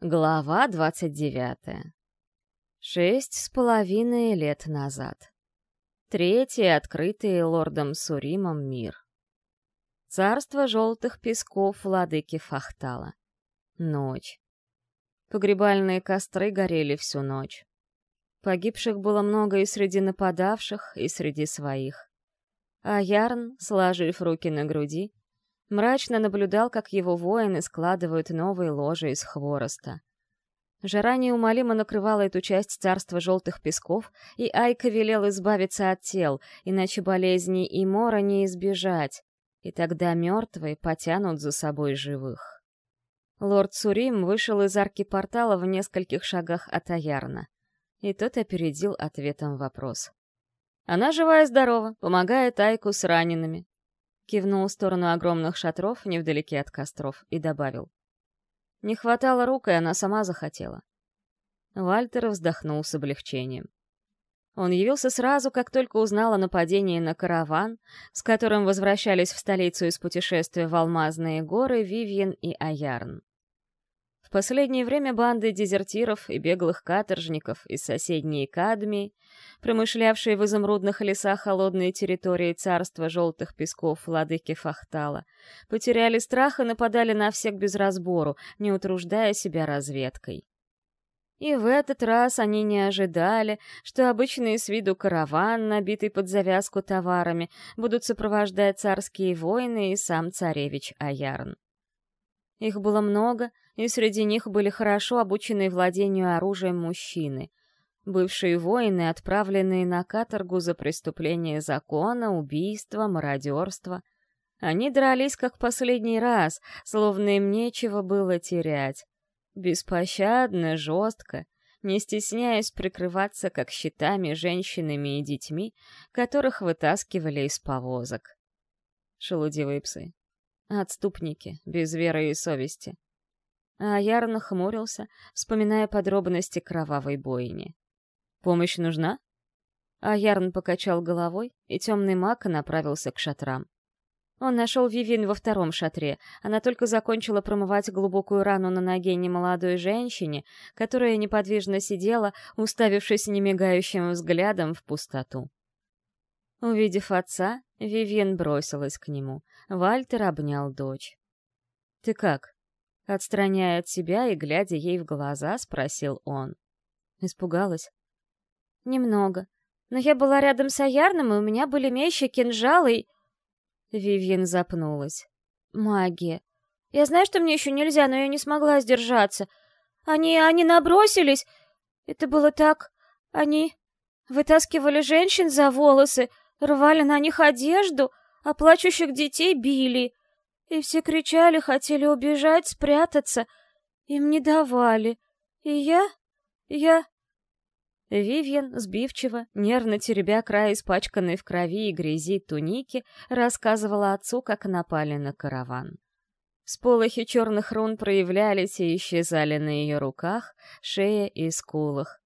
Глава двадцать девятая. Шесть с половиной лет назад. Третий открытый лордом Суримом мир. Царство желтых песков владыки Фахтала. Ночь. Погребальные костры горели всю ночь. Погибших было много и среди нападавших, и среди своих. А Ярн, сложив руки на груди, мрачно наблюдал, как его воины складывают новые ложи из хвороста. Жара неумолимо накрывала эту часть царства желтых песков, и Айка велел избавиться от тел, иначе болезней и мора не избежать, и тогда мертвые потянут за собой живых. Лорд Сурим вышел из арки портала в нескольких шагах от Аярна, и тот опередил ответом вопрос. Она жива и здорова, помогает Айку с ранеными, Кивнул в сторону огромных шатров невдалеке от костров и добавил. Не хватало рук, и она сама захотела. Вальтер вздохнул с облегчением. Он явился сразу, как только узнал о нападении на караван, с которым возвращались в столицу из путешествия в Алмазные горы Вивьен и Аярн. В последнее время банды дезертиров и беглых каторжников из соседней Кадмии, промышлявшие в изумрудных лесах холодные территории царства желтых песков владыки Фахтала, потеряли страх и нападали на всех без разбору, не утруждая себя разведкой. И в этот раз они не ожидали, что обычный с виду караван, набитый под завязку товарами, будут сопровождать царские воины и сам царевич Аярн. Их было много, и среди них были хорошо обученные владению оружием мужчины. Бывшие воины, отправленные на каторгу за преступление закона, убийство, мародерство. Они дрались как последний раз, словно им нечего было терять. Беспощадно, жестко, не стесняясь прикрываться как щитами женщинами и детьми, которых вытаскивали из повозок. Шелудивые псы. Отступники, без веры и совести. А Яр нахмурился, вспоминая подробности кровавой бойни. «Помощь нужна?» А Ярн покачал головой, и темный маг направился к шатрам. Он нашел Вивин во втором шатре. Она только закончила промывать глубокую рану на ноге немолодой женщине, которая неподвижно сидела, уставившись немигающим взглядом в пустоту. Увидев отца, Вивьен бросилась к нему. Вальтер обнял дочь. «Ты как?» Отстраняя от себя и глядя ей в глаза, спросил он. Испугалась? «Немного. Но я была рядом с Аярном, и у меня были мечи, кинжалы и...» Вивьен запнулась. «Магия. Я знаю, что мне еще нельзя, но я не смогла сдержаться. Они... они набросились. Это было так... Они вытаскивали женщин за волосы, рвали на них одежду, а плачущих детей били. И все кричали, хотели убежать, спрятаться. Им не давали. И я... я... Вивьен, сбивчиво, нервно теребя край испачканной в крови и грязи туники, рассказывала отцу, как напали на караван. Сполохи черных рун проявлялись и исчезали на ее руках, шее и скулах.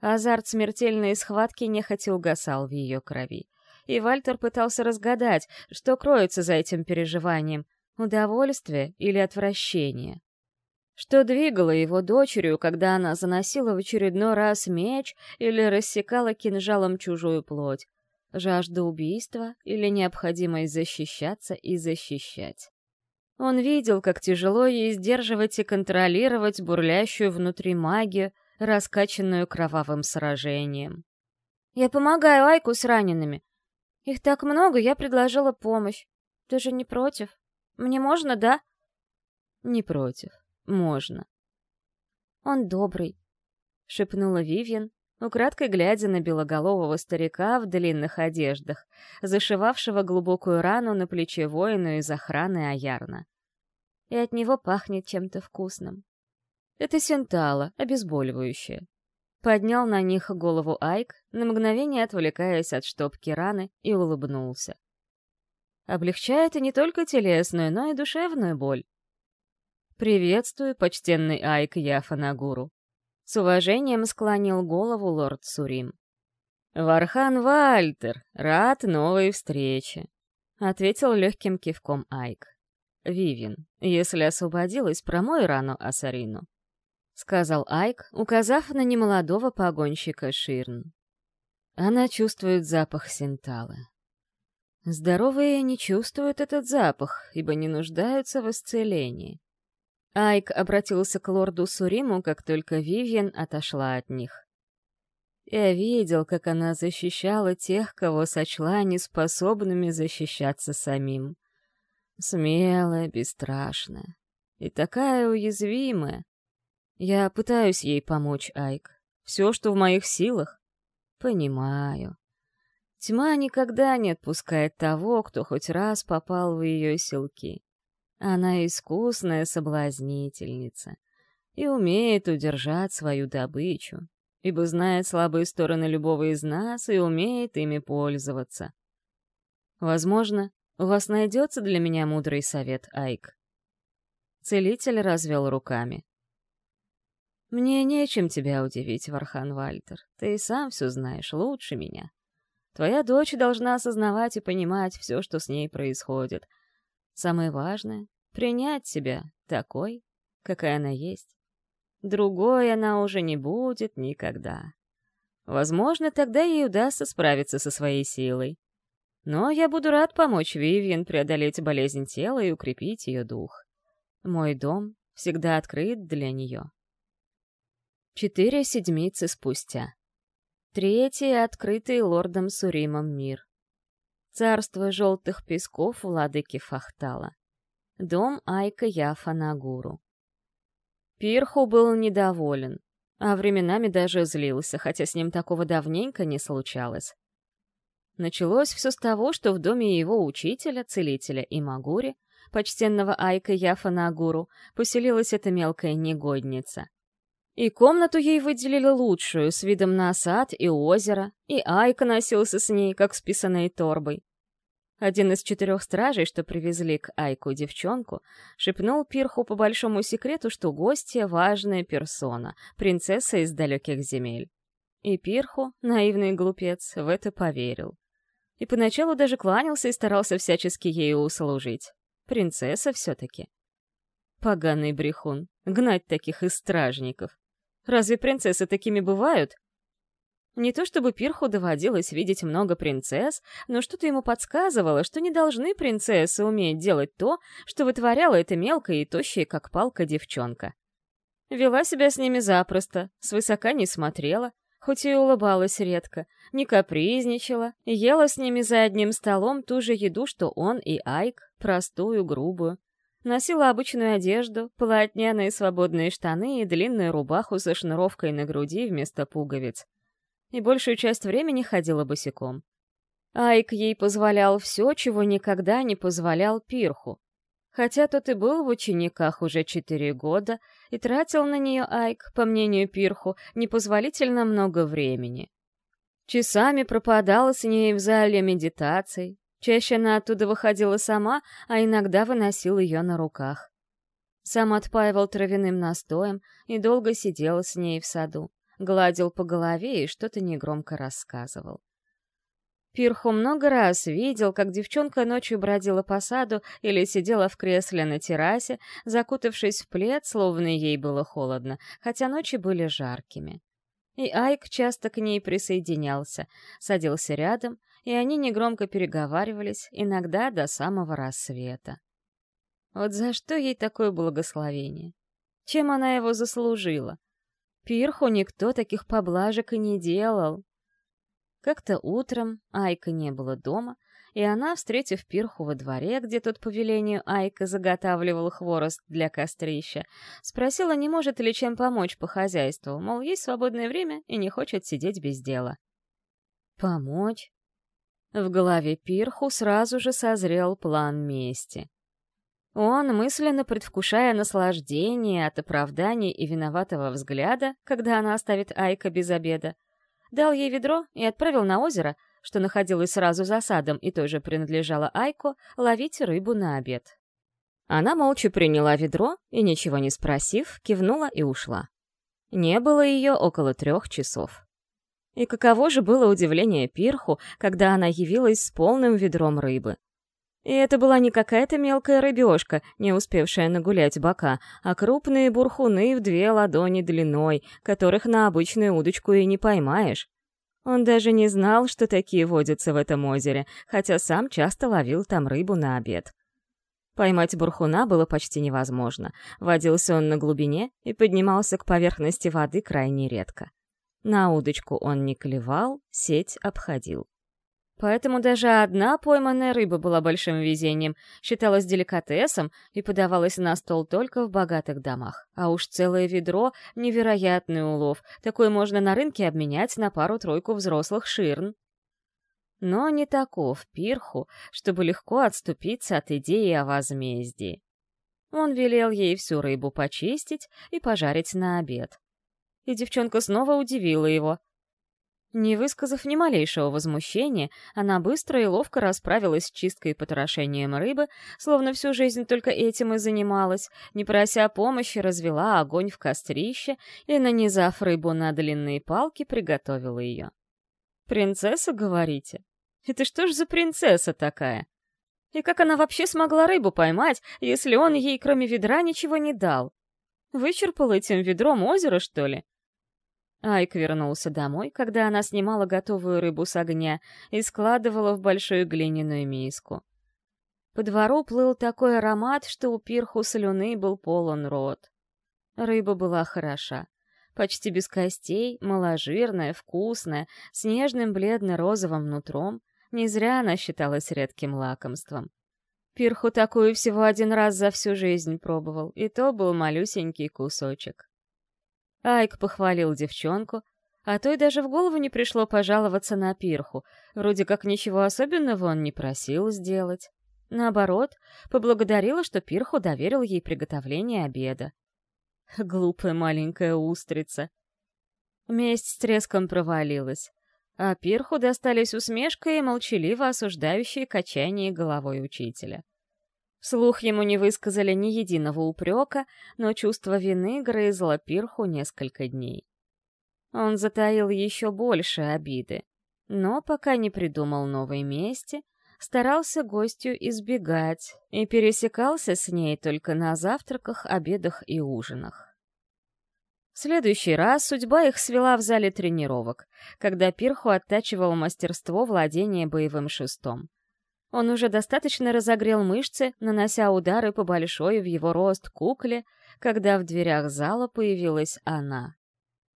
Азарт смертельной схватки нехотя угасал в ее крови и Вальтер пытался разгадать, что кроется за этим переживанием — удовольствие или отвращение. Что двигало его дочерью, когда она заносила в очередной раз меч или рассекала кинжалом чужую плоть? Жажда убийства или необходимость защищаться и защищать? Он видел, как тяжело ей сдерживать и контролировать бурлящую внутри магию, раскачанную кровавым сражением. «Я помогаю Айку с ранеными. Их так много, я предложила помощь. Ты же не против? Мне можно, да? Не против. Можно. Он добрый, шепнула Вивьен, украдкой глядя на белоголового старика в длинных одеждах, зашивавшего глубокую рану на плече воину из охраны Аярна. И от него пахнет чем-то вкусным. Это сентала, обезболивающее. Поднял на них голову Айк, на мгновение отвлекаясь от штопки раны, и улыбнулся. Облегчает и не только телесную, но и душевную боль. «Приветствую, почтенный Айк Яфанагуру!» С уважением склонил голову лорд Сурим. «Вархан Вальтер, рад новой встрече!» — ответил легким кивком Айк. «Вивин, если освободилась, промой рану Асарину». Сказал Айк, указав на немолодого погонщика Ширн. Она чувствует запах синталы. Здоровые не чувствуют этот запах, ибо не нуждаются в исцелении. Айк обратился к лорду Суриму, как только Вивьен отошла от них. Я видел, как она защищала тех, кого сочла неспособными защищаться самим. Смелая, бесстрашная и такая уязвимая. Я пытаюсь ей помочь, Айк. Все, что в моих силах. Понимаю. Тьма никогда не отпускает того, кто хоть раз попал в ее силки. Она искусная соблазнительница и умеет удержать свою добычу, ибо знает слабые стороны любого из нас и умеет ими пользоваться. Возможно, у вас найдется для меня мудрый совет, Айк. Целитель развел руками. «Мне нечем тебя удивить, Вархан Вальтер. Ты и сам все знаешь лучше меня. Твоя дочь должна осознавать и понимать все, что с ней происходит. Самое важное — принять себя такой, какая она есть. Другой она уже не будет никогда. Возможно, тогда ей удастся справиться со своей силой. Но я буду рад помочь Вивьен преодолеть болезнь тела и укрепить ее дух. Мой дом всегда открыт для нее. Четыре седмицы спустя. Третий, открытый лордом Суримом мир. Царство желтых песков владыки Фахтала. Дом Айка Яфа Нагуру. Пирху был недоволен, а временами даже злился, хотя с ним такого давненько не случалось. Началось все с того, что в доме его учителя, целителя и Магури, почтенного Айка Яфа Нагуру, поселилась эта мелкая негодница — и комнату ей выделили лучшую, с видом на сад и озеро, и Айка носился с ней, как с писаной торбой. Один из четырех стражей, что привезли к Айку девчонку, шепнул Пирху по большому секрету, что гостья — важная персона, принцесса из далеких земель. И Пирху, наивный глупец, в это поверил. И поначалу даже кланялся и старался всячески ей услужить. Принцесса все-таки. Поганый брехун, гнать таких из стражников. Разве принцессы такими бывают? Не то чтобы Пирху доводилось видеть много принцесс, но что-то ему подсказывало, что не должны принцессы уметь делать то, что вытворяла эта мелкая и тощая, как палка, девчонка. Вела себя с ними запросто, свысока не смотрела, хоть и улыбалась редко, не капризничала, ела с ними за одним столом ту же еду, что он и Айк, простую, грубую. Носила обычную одежду, полотняные свободные штаны и длинную рубаху со шнуровкой на груди вместо пуговиц. И большую часть времени ходила босиком. Айк ей позволял все, чего никогда не позволял Пирху. Хотя тот и был в учениках уже четыре года и тратил на нее Айк, по мнению Пирху, непозволительно много времени. Часами пропадала с ней в зале медитаций, Чаще она оттуда выходила сама, а иногда выносил ее на руках. Сам отпаивал травяным настоем и долго сидел с ней в саду, гладил по голове и что-то негромко рассказывал. Пирху много раз видел, как девчонка ночью бродила по саду или сидела в кресле на террасе, закутавшись в плед, словно ей было холодно, хотя ночи были жаркими. И Айк часто к ней присоединялся, садился рядом, и они негромко переговаривались, иногда до самого рассвета. Вот за что ей такое благословение? Чем она его заслужила? Пирху никто таких поблажек и не делал. Как-то утром Айка не было дома, и она, встретив Пирху во дворе, где тот по велению Айка заготавливал хворост для кострища, спросила, не может ли чем помочь по хозяйству, мол, есть свободное время и не хочет сидеть без дела. «Помочь?» В голове Пирху сразу же созрел план мести. Он, мысленно предвкушая наслаждение от оправданий и виноватого взгляда, когда она оставит Айка без обеда, дал ей ведро и отправил на озеро, что находилось сразу за садом и тоже принадлежало Айко, ловить рыбу на обед. Она молча приняла ведро и, ничего не спросив, кивнула и ушла. Не было ее около трех часов. И каково же было удивление Пирху, когда она явилась с полным ведром рыбы. И это была не какая-то мелкая рыбешка, не успевшая нагулять бока, а крупные бурхуны в две ладони длиной, которых на обычную удочку и не поймаешь. Он даже не знал, что такие водятся в этом озере, хотя сам часто ловил там рыбу на обед. Поймать бурхуна было почти невозможно. Водился он на глубине и поднимался к поверхности воды крайне редко. На удочку он не клевал, сеть обходил. Поэтому даже одна пойманная рыба была большим везением, считалась деликатесом и подавалась на стол только в богатых домах. А уж целое ведро — невероятный улов, такой можно на рынке обменять на пару-тройку взрослых ширн. Но не таков Пирху, чтобы легко отступиться от идеи о возмездии. Он велел ей всю рыбу почистить и пожарить на обед. И девчонка снова удивила его — не высказав ни малейшего возмущения, она быстро и ловко расправилась с чисткой и потрошением рыбы, словно всю жизнь только этим и занималась, не прося помощи, развела огонь в кострище и, нанизав рыбу на длинные палки, приготовила ее. «Принцесса, говорите? Это что ж за принцесса такая? И как она вообще смогла рыбу поймать, если он ей кроме ведра ничего не дал? Вычерпал этим ведром озеро, что ли?» Айк вернулся домой, когда она снимала готовую рыбу с огня и складывала в большую глиняную миску. По двору плыл такой аромат, что у пирху слюны был полон рот. Рыба была хороша. Почти без костей, маложирная, вкусная, с нежным бледно-розовым нутром. Не зря она считалась редким лакомством. Пирху такую всего один раз за всю жизнь пробовал, и то был малюсенький кусочек. Айк похвалил девчонку, а той даже в голову не пришло пожаловаться на пирху, вроде как ничего особенного он не просил сделать. Наоборот, поблагодарила, что пирху доверил ей приготовление обеда. Глупая маленькая устрица. Месть с треском провалилась, а пирху достались усмешка и молчаливо осуждающие качание головой учителя. Вслух ему не высказали ни единого упрека, но чувство вины грызло Пирху несколько дней. Он затаил еще больше обиды, но пока не придумал новой мести, старался гостю избегать и пересекался с ней только на завтраках, обедах и ужинах. В следующий раз судьба их свела в зале тренировок, когда Пирху оттачивал мастерство владения боевым шестом. Он уже достаточно разогрел мышцы, нанося удары по большой в его рост кукле, когда в дверях зала появилась она.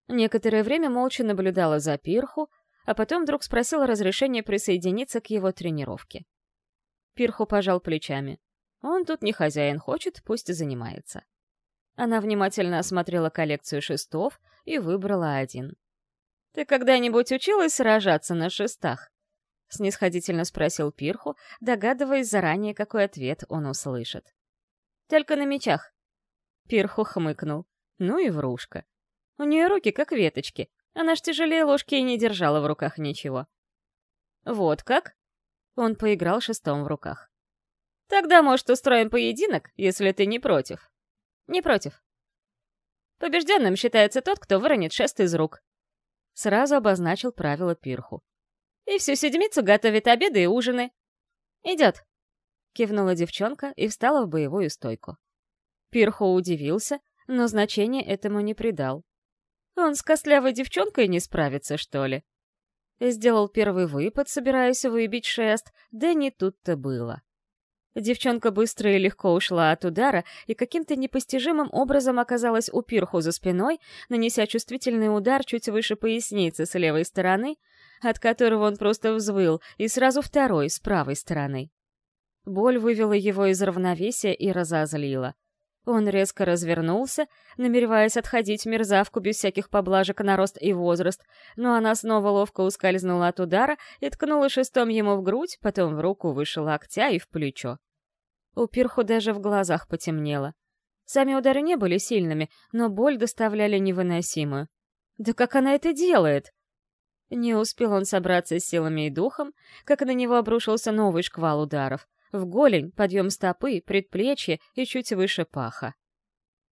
Некоторое время молча наблюдала за Пирху, а потом вдруг спросила разрешения присоединиться к его тренировке. Пирху пожал плечами. Он тут не хозяин, хочет, пусть занимается. Она внимательно осмотрела коллекцию шестов и выбрала один. «Ты когда-нибудь училась сражаться на шестах?» — снисходительно спросил Пирху, догадываясь заранее, какой ответ он услышит. «Только на мечах». Пирху хмыкнул. Ну и врушка. У нее руки как веточки, она ж тяжелее ложки и не держала в руках ничего. «Вот как?» Он поиграл шестом в руках. «Тогда, может, устроим поединок, если ты не против?» «Не против». Побежденным считается тот, кто выронит шест из рук. Сразу обозначил правила Пирху. И всю седмицу готовит обеды и ужины. Идет. Кивнула девчонка и встала в боевую стойку. Пирхо удивился, но значения этому не придал. Он с костлявой девчонкой не справится, что ли? Сделал первый выпад, собираясь выбить шест, да не тут-то было. Девчонка быстро и легко ушла от удара и каким-то непостижимым образом оказалась у Пирху за спиной, нанеся чувствительный удар чуть выше поясницы с левой стороны, от которого он просто взвыл, и сразу второй, с правой стороны. Боль вывела его из равновесия и разозлила. Он резко развернулся, намереваясь отходить мерзавку без всяких поблажек на рост и возраст, но она снова ловко ускользнула от удара и ткнула шестом ему в грудь, потом в руку выше локтя и в плечо. У Пирху даже в глазах потемнело. Сами удары не были сильными, но боль доставляли невыносимую. Да как она это делает? Не успел он собраться с силами и духом, как на него обрушился новый шквал ударов. В голень, подъем стопы, предплечье и чуть выше паха.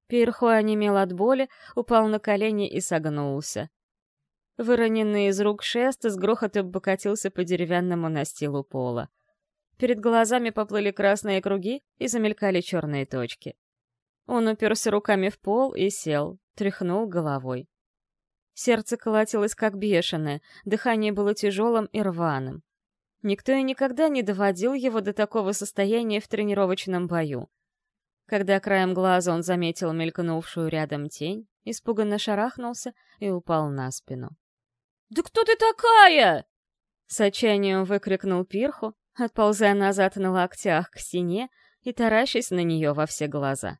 Пирхо онемел от боли, упал на колени и согнулся. Выроненный из рук шест с грохотом покатился по деревянному настилу пола. Перед глазами поплыли красные круги и замелькали черные точки. Он уперся руками в пол и сел, тряхнул головой. Сердце колотилось как бешеное, дыхание было тяжелым и рваным. Никто и никогда не доводил его до такого состояния в тренировочном бою. Когда краем глаза он заметил мелькнувшую рядом тень, испуганно шарахнулся и упал на спину. «Да кто ты такая?» С отчаянием выкрикнул Пирху, отползая назад на локтях к стене и таращась на нее во все глаза.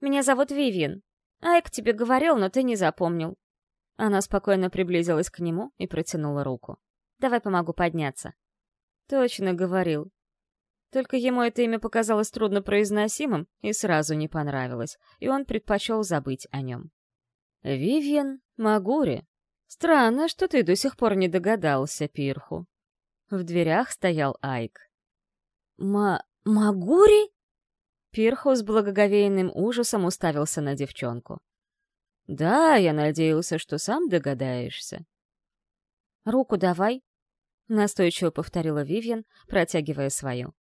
«Меня зовут Вивин. Айк тебе говорил, но ты не запомнил». Она спокойно приблизилась к нему и протянула руку. «Давай помогу подняться». Точно говорил. Только ему это имя показалось труднопроизносимым и сразу не понравилось, и он предпочел забыть о нем. «Вивьен Магури», Странно, что ты до сих пор не догадался, Пирху. В дверях стоял Айк. «Ма... Магури?» Пирху с благоговейным ужасом уставился на девчонку. «Да, я надеялся, что сам догадаешься». «Руку давай», — настойчиво повторила Вивьен, протягивая свою.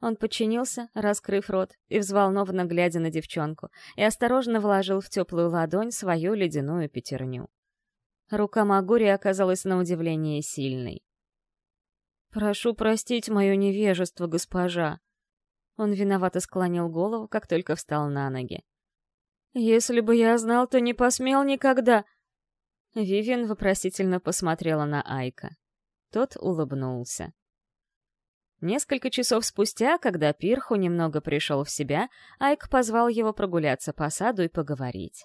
Он подчинился, раскрыв рот и взволнованно глядя на девчонку, и осторожно вложил в теплую ладонь свою ледяную пятерню. Рука Магури оказалась на удивление сильной. «Прошу простить мое невежество, госпожа». Он виновато склонил голову, как только встал на ноги. «Если бы я знал, то не посмел никогда...» Вивиан вопросительно посмотрела на Айка. Тот улыбнулся. Несколько часов спустя, когда Пирху немного пришел в себя, Айк позвал его прогуляться по саду и поговорить.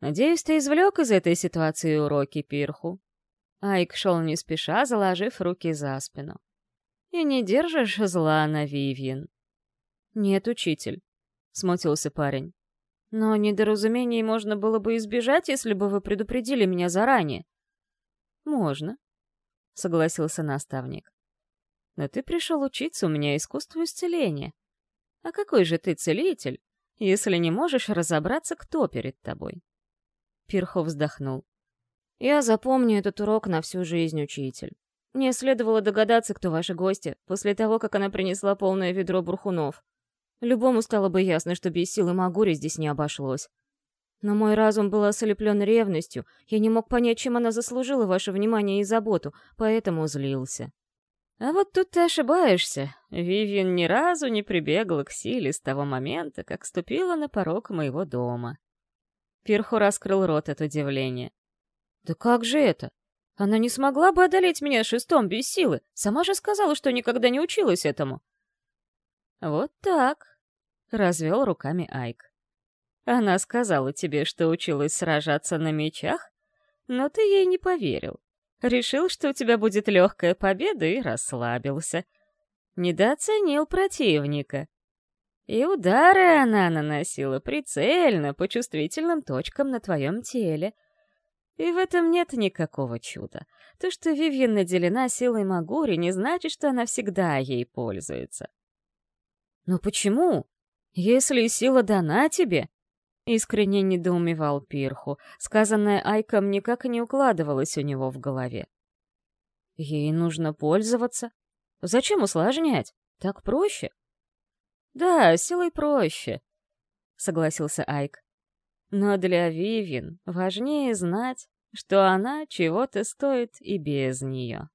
Надеюсь, ты извлек из этой ситуации уроки Пирху. Айк шел не спеша, заложив руки за спину. И не держишь зла на Вивьен. Нет, учитель, — смутился парень. Но недоразумений можно было бы избежать, если бы вы предупредили меня заранее. Можно, — согласился наставник. Но ты пришел учиться у меня искусству исцеления. А какой же ты целитель, если не можешь разобраться, кто перед тобой? Пирхо вздохнул. «Я запомню этот урок на всю жизнь, учитель. Мне следовало догадаться, кто ваши гости, после того, как она принесла полное ведро бурхунов. Любому стало бы ясно, что без силы Магури здесь не обошлось. Но мой разум был ослеплен ревностью, я не мог понять, чем она заслужила ваше внимание и заботу, поэтому злился. А вот тут ты ошибаешься. Вивиан ни разу не прибегла к силе с того момента, как ступила на порог моего дома. Пирху раскрыл рот от удивления. «Да как же это? Она не смогла бы одолеть меня шестом без силы. Сама же сказала, что никогда не училась этому». «Вот так», — развел руками Айк. «Она сказала тебе, что училась сражаться на мечах, но ты ей не поверил. Решил, что у тебя будет легкая победа и расслабился. Недооценил противника. И удары она наносила прицельно, по чувствительным точкам на твоем теле. И в этом нет никакого чуда. То, что Вивьен наделена силой Магури, не значит, что она всегда ей пользуется. «Но почему? Если сила дана тебе?» Искренне недоумевал Пирху. Сказанное Айком никак не укладывалось у него в голове. «Ей нужно пользоваться. Зачем усложнять? Так проще. «Да, силой проще», — согласился Айк. «Но для Вивин важнее знать, что она чего-то стоит и без нее».